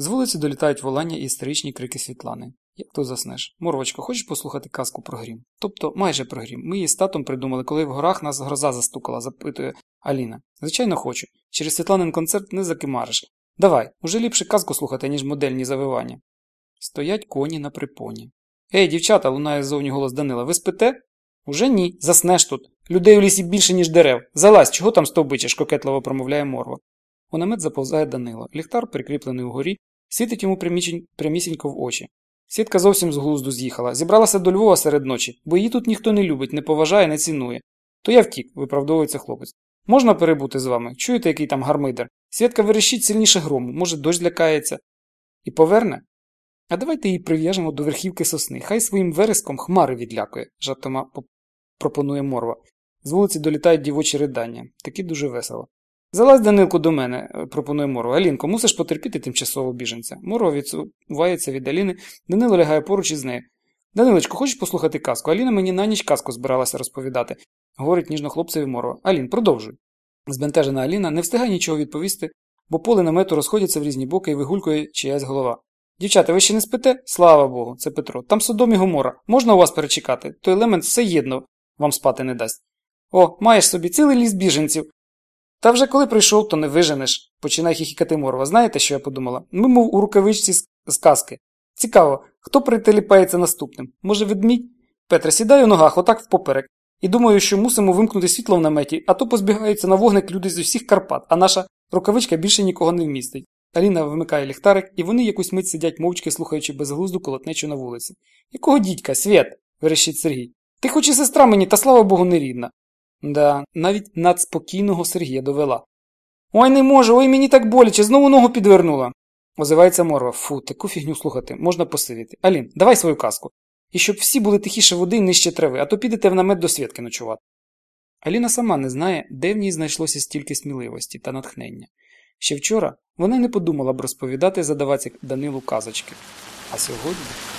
З вулиці долітають волання і істеричні крики Світлани. Як то заснеш? Морвочко, хочеш послухати казку про грім? Тобто майже про грім. Ми її з татом придумали, коли в горах нас гроза застукала, запитує Аліна. Звичайно, хочу. Через Світланин концерт не закимариш. Давай, уже ліпше казку слухати, ніж модельні завивання. Стоять коні на припоні. Ей, дівчата, лунає ззовні голос Данила, ви спите? Уже ні, заснеш тут. Людей у лісі більше, ніж дерев. Залазь, чого там стовбичиш, кокетливо промовляє морва. У намет заповзає Данило. Ліхтар, прикріплений угорі, світить йому прямісінько в очі. Сітка зовсім з глузду з'їхала. Зібралася до Львова серед ночі, бо її тут ніхто не любить, не поважає, не цінує. То я втік, виправдовується хлопець. Можна перебути з вами? Чуєте, який там гармидер? Святка верещить сильніше грому, може, дощ злякається. І поверне? А давайте її прив'яжемо до верхівки сосни. Хай своїм вереском хмари відлякує, жартома пропонує морва. З вулиці долітають дівочі ридання. Таки дуже весело. Залазь, Данилку, до мене, е, пропонує Морва. Алінко, мусиш потерпіти тимчасово біженця. Морва відсувається від Аліни, Данило лягає поруч із нею. Данилочко, хочеш послухати казку? Аліна мені на ніч казку збиралася розповідати, говорить ніжно хлопцеві Морва. Алін, продовжуй. Збентежена Аліна не встигає нічого відповісти, бо поле намету розходяться в різні боки і вигулькує чиясь голова. Дівчата, ви ще не спите? Слава Богу, це Петро. Там Содом і. Можна у вас перечекати? Той елемент все єдно вам спати не дасть. О, маєш собі цілий ліс біженців. Та вже коли прийшов, то не виженеш, починає хіхікати морва. Знаєте, що я подумала? Ми, мов у рукавичці з, казки. Цікаво, хто прителіпається наступним? Може, ведмідь? Петре, сідай у ногах, отак впоперек. І думаю, що мусимо вимкнути світло в наметі, а то позбігаються на вогник люди з усіх Карпат, а наша рукавичка більше нікого не вмістить. Аліна вимикає ліхтарик, і вони якусь мить сидять мовчки, слухаючи безглузду колотнечу на вулиці. Якого дідька, Свєт? верещить Сергій. Ти хоч і сестра мені, та слава Богу, не рідна. Да, навіть надспокійного Сергія довела. Ой, не можу, ой, мені так боляче, знову ногу підвернула. Озивається морва. Фу, таку фігню слухати, можна посидіти. Алін, давай свою казку. І щоб всі були тихіше води і нижче трави, а то підете в намет до свідки ночувати. Аліна сама не знає, де в ній знайшлося стільки сміливості та натхнення. Ще вчора вона не подумала б розповідати задавати Данилу казочки. А сьогодні.